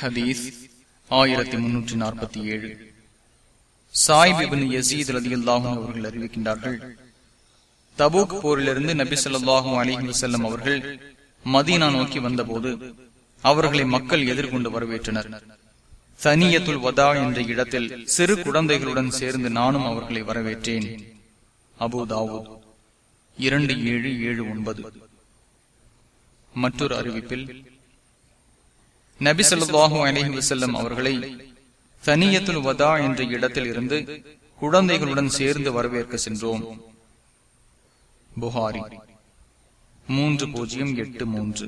ஹதீஸ் ஆயிரத்தி முன்னூற்றி நாற்பத்தி ஏழு. சாய்பிபின் யசீத் ரதி அல்லாஹும் அவர்கள் அறிவிக்கின்றார்கள் தபூக் போரிலிருந்து நபி சொல்லாஹும் அலிஹி செல்லம் அவர்கள் மதீனா நோக்கி வந்தபோது அவர்களை மக்கள் எதிர்கொண்டு வரவேற்றனர். சனியத்துல் வதா என்ற இடத்தில் சிறு குழந்தைகளுடன் சேர்ந்து நானும் அவர்களை வரவேற்றேன். அபு தாவூத் இரண்டு ஏழு ஏழு ஒன்பது. மற்றொரு அறிவிப்பில் நபி சொல்லாஹு அலஹி வசல்லம் அவர்களை சனியத்துல் வதா என்ற இடத்தில் இருந்து குழந்தைகளுடன் சேர்ந்து வரவேற்க சென்றோம். புகாரி மூன்று பூஜ்ஜியம் எட்டு மூன்று.